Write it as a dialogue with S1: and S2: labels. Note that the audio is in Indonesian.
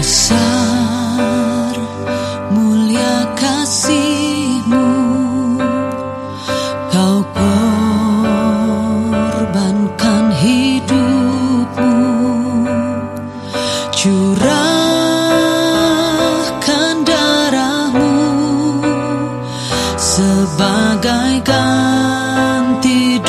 S1: Besar mulia kasihmu. Kau korbankan hidupmu. Curahkan darahmu Sebagai ganti